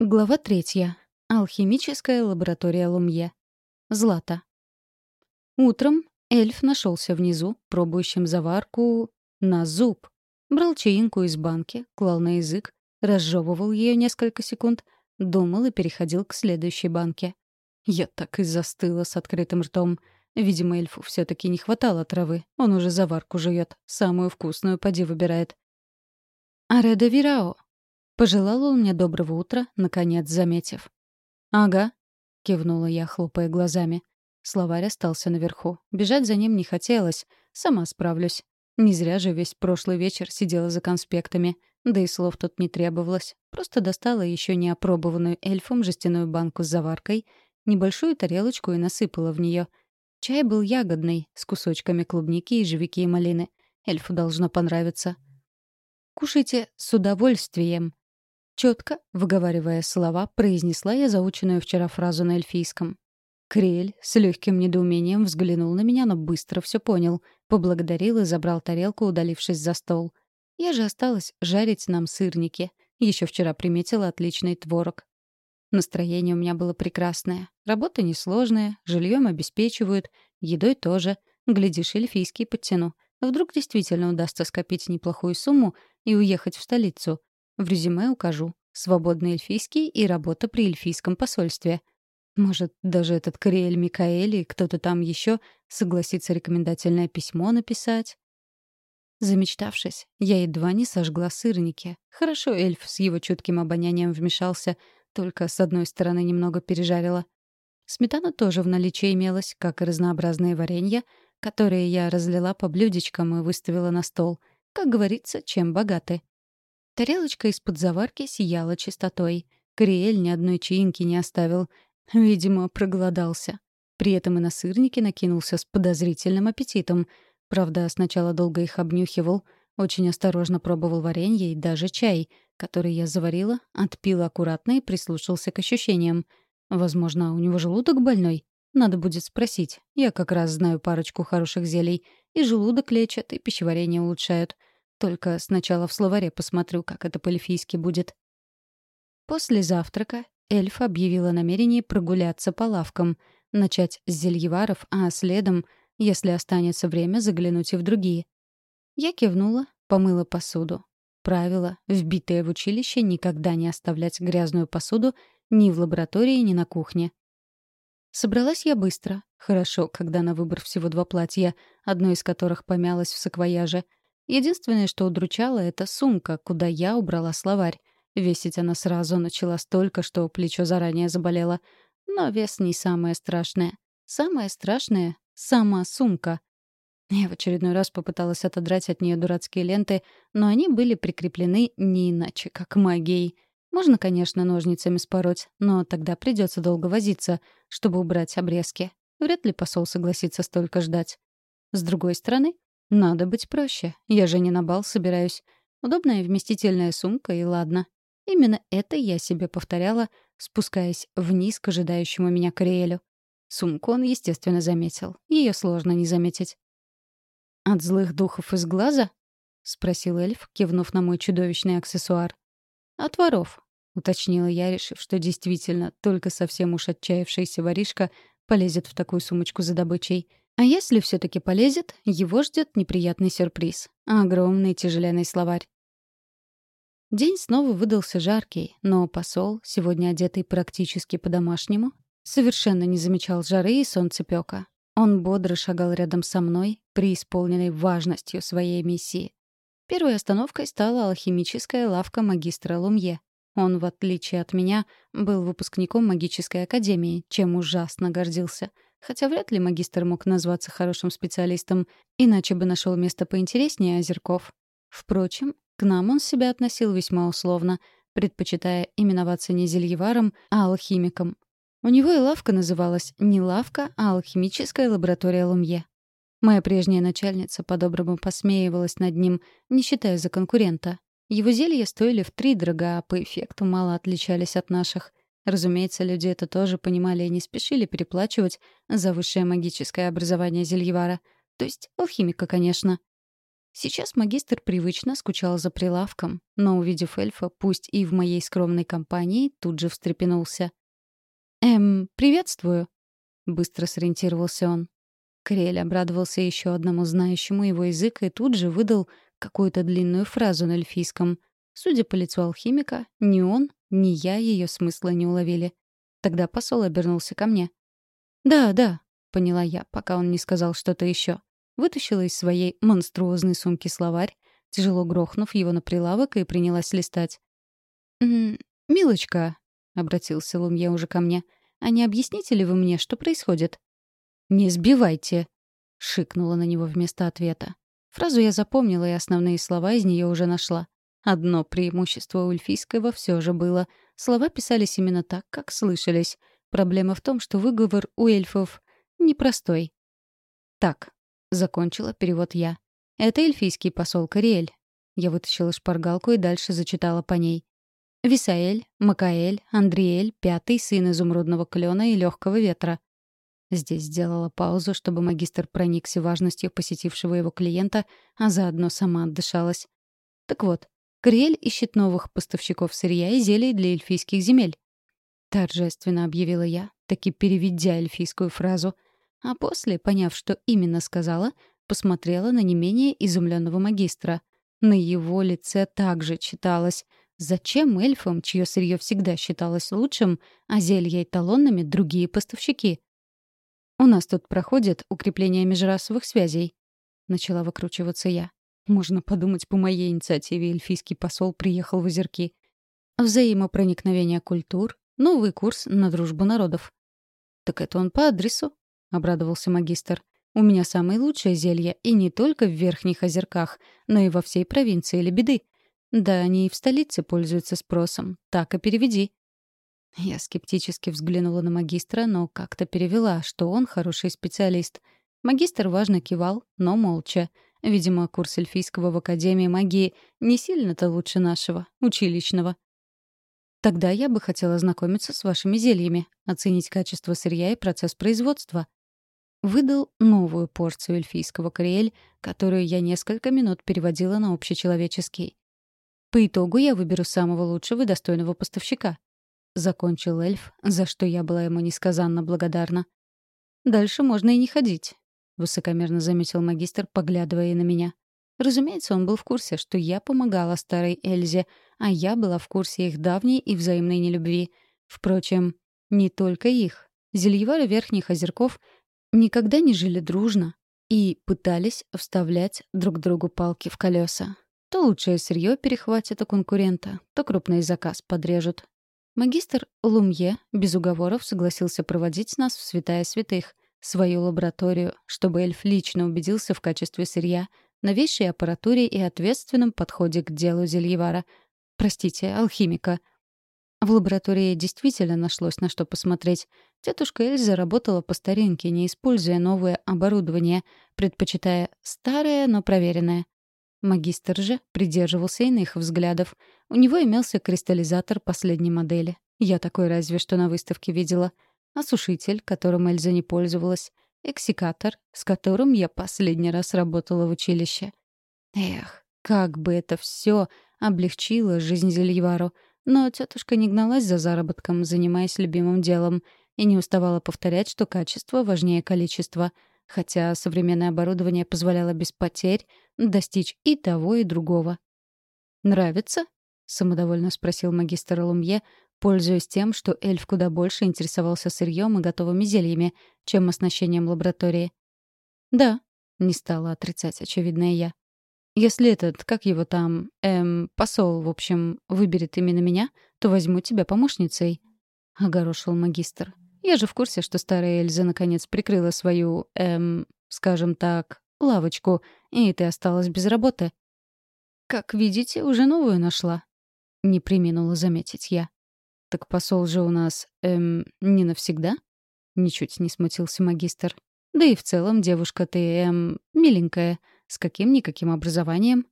Глава третья. Алхимическая лаборатория Лумье. Злата. Утром эльф нашелся внизу, пробующим заварку на зуб. Брал чаинку из банки, клал на язык, разжевывал ее несколько секунд, думал и переходил к следующей банке. Я так и застыла с открытым ртом. Видимо, эльфу все таки не хватало травы. Он уже заварку жует, самую вкусную поди выбирает. «Ареда Вирао», Пожелал он мне доброго утра, наконец заметив. «Ага», — кивнула я, хлопая глазами. Словарь остался наверху. Бежать за ним не хотелось. Сама справлюсь. Не зря же весь прошлый вечер сидела за конспектами. Да и слов тут не требовалось. Просто достала еще не опробованную эльфом жестяную банку с заваркой, небольшую тарелочку и насыпала в нее. Чай был ягодный, с кусочками клубники, ежевики и малины. Эльфу должно понравиться. «Кушайте с удовольствием», Четко, выговаривая слова, произнесла я заученную вчера фразу на эльфийском. Криэль с легким недоумением взглянул на меня, но быстро все понял, поблагодарил и забрал тарелку, удалившись за стол. Я же осталась жарить нам сырники. Еще вчера приметила отличный творог. Настроение у меня было прекрасное. Работа несложная, жильем обеспечивают, едой тоже. Глядишь, эльфийский подтяну. Вдруг действительно удастся скопить неплохую сумму и уехать в столицу. В резюме укажу. Свободный эльфийский и работа при эльфийском посольстве. Может, даже этот Кориэль Микаэль и кто-то там еще согласится рекомендательное письмо написать? Замечтавшись, я едва не сожгла сырники. Хорошо эльф с его чутким обонянием вмешался, только с одной стороны немного пережарила. Сметана тоже в наличии имелась, как и разнообразные варенья, которые я разлила по блюдечкам и выставила на стол. Как говорится, чем богаты. Тарелочка из-под заварки сияла чистотой. Кориэль ни одной чаинки не оставил. Видимо, проголодался. При этом и на сырники накинулся с подозрительным аппетитом. Правда, сначала долго их обнюхивал, очень осторожно пробовал варенье и даже чай, который я заварила, отпил аккуратно и прислушался к ощущениям. Возможно, у него желудок больной? Надо будет спросить. Я как раз знаю парочку хороших зелий. И желудок лечат, и пищеварение улучшают. Только сначала в словаре посмотрю, как это по-эльфийски будет. После завтрака эльф объявила намерение прогуляться по лавкам, начать с зельеваров, а следом, если останется время, заглянуть и в другие. Я кивнула, помыла посуду. Правило, вбитое в училище, никогда не оставлять грязную посуду ни в лаборатории, ни на кухне. Собралась я быстро. Хорошо, когда на выбор всего два платья, одно из которых помялось в саквояже — Единственное, что удручало, — это сумка, куда я убрала словарь. Весить она сразу начала столько, что плечо заранее заболело. Но вес не самое страшное. Самое страшное — сама сумка. Я в очередной раз попыталась отодрать от нее дурацкие ленты, но они были прикреплены не иначе, как магией. Можно, конечно, ножницами спороть, но тогда придется долго возиться, чтобы убрать обрезки. Вряд ли посол согласится столько ждать. С другой стороны, надо быть проще. Я же не на бал собираюсь. Удобная вместительная сумка, и ладно. Именно это я себе повторяла, спускаясь вниз к ожидающему меня Кориэлю. Сумку он, естественно, заметил. Ее сложно не заметить. «От злых духов из глаза?» — спросил эльф, кивнув на мой чудовищный аксессуар. «От воров», — уточнила я, решив, что действительно только совсем уж отчаявшаяся воришка полезет в такую сумочку за добычей — а если все-таки полезет, его ждет неприятный сюрприз — огромный тяжеленный словарь. День снова выдался жаркий, но посол, сегодня одетый практически по-домашнему, совершенно не замечал жары и солнцепёка. Он бодро шагал рядом со мной, преисполненной важностью своей миссии. Первой остановкой стала алхимическая лавка магистра Лумье. Он, в отличие от меня, был выпускником магической академии, чем ужасно гордился — Хотя вряд ли магистр мог назваться хорошим специалистом, иначе бы нашел место поинтереснее озерков. Впрочем, к нам он себя относил весьма условно, предпочитая именоваться не зельеваром, а алхимиком. У него и лавка называлась не лавка, а алхимическая лаборатория Лумье. Моя прежняя начальница по-доброму посмеивалась над ним, не считая за конкурента. Его зелья стоили в три дорога, а по эффекту мало отличались от наших — Разумеется, люди это тоже понимали и не спешили переплачивать за высшее магическое образование Зельевара. То есть алхимика, конечно. Сейчас магистр привычно скучал за прилавком, но, увидев эльфа, пусть и в моей скромной компании, тут же встрепенулся. «Эм, приветствую», — быстро сориентировался он. Крель обрадовался еще одному знающему его язык и тут же выдал какую-то длинную фразу на эльфийском. Судя по лицу алхимика, ни он, ни я ее смысла не уловили. Тогда посол обернулся ко мне. «Да, да», — поняла я, пока он не сказал что-то еще вытащила из своей монструозной сумки словарь, тяжело грохнув его на прилавок и принялась листать. «М -м, «Милочка», — обратился Лумье уже ко мне, — «а не объясните ли вы мне, что происходит?» «Не сбивайте», — шикнула на него вместо ответа. Фразу я запомнила, и основные слова из нее уже нашла. Одно преимущество у Ульфийского все же было. Слова писались именно так, как слышались. Проблема в том, что выговор у эльфов непростой. Так, Закончила перевод я. Это эльфийский посол Кориэль. Я вытащила шпаргалку и дальше зачитала по ней. Висаэль, Макаэль, Андриэль, пятый сын изумрудного клена и легкого ветра. Здесь сделала паузу, чтобы магистр проникся важностью посетившего его клиента, а заодно сама отдышалась. Так вот, Кориэль ищет новых поставщиков сырья и зелий для эльфийских земель. Торжественно объявила я, таки переведя эльфийскую фразу — а после, поняв, что именно сказала, посмотрела на не менее изумленного магистра. На его лице также читалось «Зачем эльфам, чье сырье всегда считалось лучшим, а зелья эталонными другие поставщики?» «У нас тут проходит укрепление межрасовых связей», — начала выкручиваться я. Можно подумать, по моей инициативе эльфийский посол приехал в Озерки. Взаимопроникновение культур, новый курс на дружбу народов. Так это он по адресу, обрадовался магистр. «У меня самые лучшие зелья, и не только в Верхних Озерках, но и во всей провинции Лебеды. Да, они и в столице пользуются спросом. Так и переведи». Я скептически взглянула на магистра, но как-то перевела, что он хороший специалист. Магистр важно кивал, но молча. Видимо, курс эльфийского в Академии магии не сильно-то лучше нашего, училищного. Тогда я бы хотела ознакомиться с вашими зельями, оценить качество сырья и процесс производства выдал новую порцию эльфийского кориэль, которую я несколько минут переводила на общечеловеческий. По итогу я выберу самого лучшего и достойного поставщика. Закончил эльф, за что я была ему несказанно благодарна. «Дальше можно и не ходить», — высокомерно заметил магистр, поглядывая на меня. Разумеется, он был в курсе, что я помогала старой Эльзе, а я была в курсе их давней и взаимной нелюбви. Впрочем, не только их. Зельевары Верхних Озерков никогда не жили дружно и пытались вставлять друг другу палки в колеса. То лучшее сырье перехватят у конкурента, то крупный заказ подрежут. Магистр Лумье без уговоров согласился проводить нас в святая святых, свою лабораторию, чтобы эльф лично убедился в качестве сырья, новейшей аппаратуре и ответственном подходе к делу зельевара. Простите, алхимика — в лаборатории действительно нашлось на что посмотреть. Тетушка Эльза работала по старинке, не используя новое оборудование, предпочитая старое, но проверенное. Магистр же придерживался иных взглядов. У него имелся кристаллизатор последней модели. Я такой разве что на выставке видела. Осушитель, которым Эльза не пользовалась. Эксикатор, с которым я последний раз работала в училище. Эх, как бы это все облегчило жизнь Зельевару. Но тетушка не гналась за заработком, занимаясь любимым делом, и не уставала повторять, что качество важнее количества, хотя современное оборудование позволяло без потерь достичь и того, и другого. «Нравится?» — самодовольно спросил магистр Лумье, пользуясь тем, что эльф куда больше интересовался сырьем и готовыми зельями, чем оснащением лаборатории. «Да», — не стала отрицать очевидное я. Если этот, как его там, эм, посол, в общем, выберет именно меня, то возьму тебя помощницей», — огорошил магистр. «Я же в курсе, что старая Эльза наконец прикрыла свою, эм, скажем так, лавочку, и ты осталась без работы». «Как видите, уже новую нашла», — не приминула заметить я. «Так посол же у нас, эм, не навсегда?» — ничуть не смутился магистр. «Да и в целом девушка ты, эм, миленькая». С каким-никаким образованием?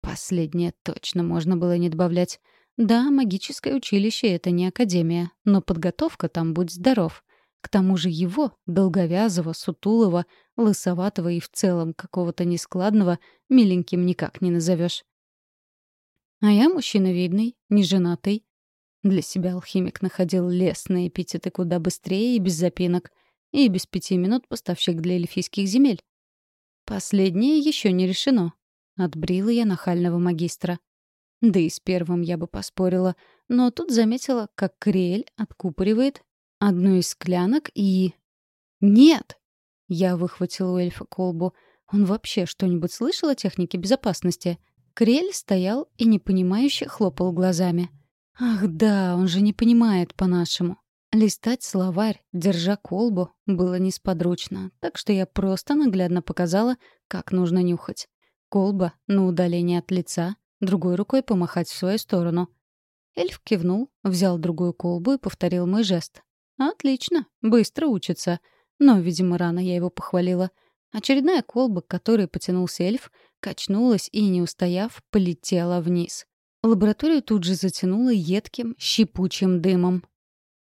Последнее точно можно было не добавлять. Да, магическое училище — это не академия, но подготовка там, будь здоров. К тому же его, долговязого, сутулого, лысоватого и в целом какого-то нескладного, миленьким никак не назовешь. А я мужчина видный, неженатый. Для себя алхимик находил лесные эпитеты куда быстрее и без запинок. И без пяти минут поставщик для эльфийских земель. Последнее еще не решено. Отбрила я нахального магистра. Да и с первым я бы поспорила, но тут заметила, как Криэль откупоривает одну из склянок и... «Нет!» Я выхватила у эльфа колбу. Он вообще что-нибудь слышал о технике безопасности? Крель стоял и непонимающе хлопал глазами. «Ах да, он же не понимает по-нашему». Листать словарь, держа колбу, было несподручно, так что я просто наглядно показала, как нужно нюхать. Колба на удаление от лица, другой рукой помахать в свою сторону. Эльф кивнул, взял другую колбу и повторил мой жест. «Отлично, быстро учится». Но, видимо, рано я его похвалила. Очередная колба, к которой потянулся эльф, качнулась и, не устояв, полетела вниз. Лабораторию тут же затянуло едким, щипучим дымом.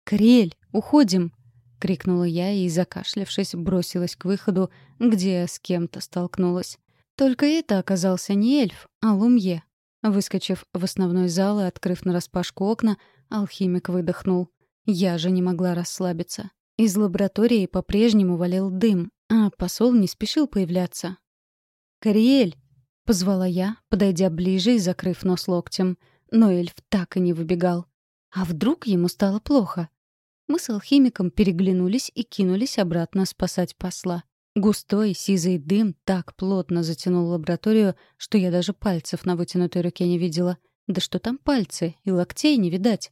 «Криэль, уходим!» — крикнула я и, закашлявшись, бросилась к выходу, где с кем-то столкнулась. Только это оказался не эльф, а лумье. Выскочив в основной зал и открыв нараспашку окна, алхимик выдохнул. Я же не могла расслабиться. Из лаборатории по-прежнему валил дым, а посол не спешил появляться. «Кориэль!» — позвала я, подойдя ближе и закрыв нос локтем. Но эльф так и не выбегал. А вдруг ему стало плохо? Мы с алхимиком переглянулись и кинулись обратно спасать посла. Густой сизый дым так плотно затянул лабораторию, что я даже пальцев на вытянутой руке не видела. Да что там пальцы, и локтей не видать.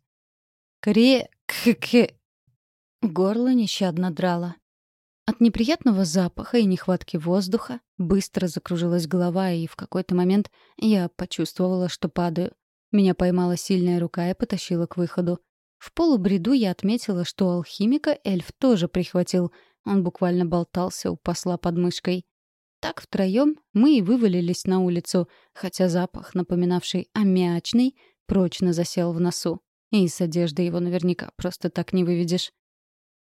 «Кре... к-к...» Горло нещадно драло. От неприятного запаха и нехватки воздуха быстро закружилась голова, и в какой-то момент я почувствовала, что падаю. Меня поймала сильная рука и потащила к выходу. В полубреду я отметила, что алхимика эльф тоже прихватил. Он буквально болтался у посла под мышкой. Так втроем мы и вывалились на улицу, хотя запах, напоминавший аммиачный, прочно засел в носу. И с одежды его наверняка просто так не выведешь.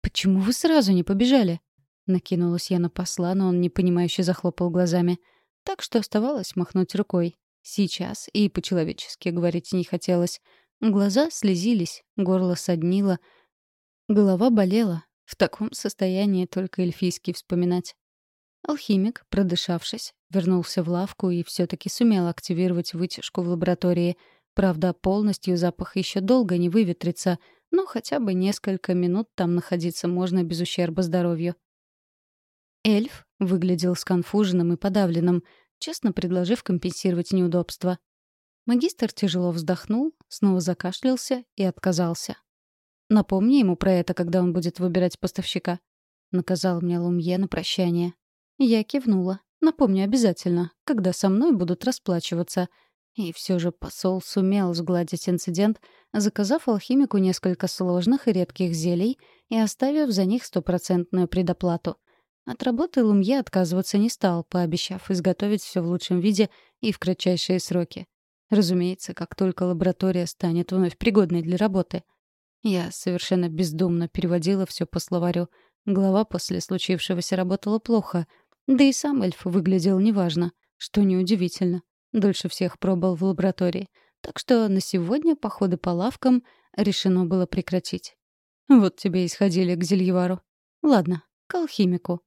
«Почему вы сразу не побежали?» Накинулась я на посла, но он непонимающе захлопал глазами. Так что оставалось махнуть рукой. Сейчас и по-человечески говорить не хотелось. Глаза слезились, горло соднило, голова болела. В таком состоянии только эльфийский вспоминать. Алхимик, продышавшись, вернулся в лавку и все таки сумел активировать вытяжку в лаборатории. Правда, полностью запах еще долго не выветрится, но хотя бы несколько минут там находиться можно без ущерба здоровью. Эльф выглядел сконфуженным и подавленным, честно предложив компенсировать неудобства. Магистр тяжело вздохнул, снова закашлялся и отказался. «Напомни ему про это, когда он будет выбирать поставщика», — наказал мне Лумье на прощание. Я кивнула. «Напомню обязательно, когда со мной будут расплачиваться». И все же посол сумел сгладить инцидент, заказав алхимику несколько сложных и редких зелий и оставив за них стопроцентную предоплату. От работы Лумье отказываться не стал, пообещав изготовить все в лучшем виде и в кратчайшие сроки. Разумеется, как только лаборатория станет вновь пригодной для работы. Я совершенно бездумно переводила все по словарю. Глава после случившегося работала плохо, да и сам эльф выглядел неважно, что неудивительно. Дольше всех пробыл в лаборатории. Так что на сегодня походы по лавкам решено было прекратить. Вот тебе и сходили к Зельевару. Ладно, к алхимику.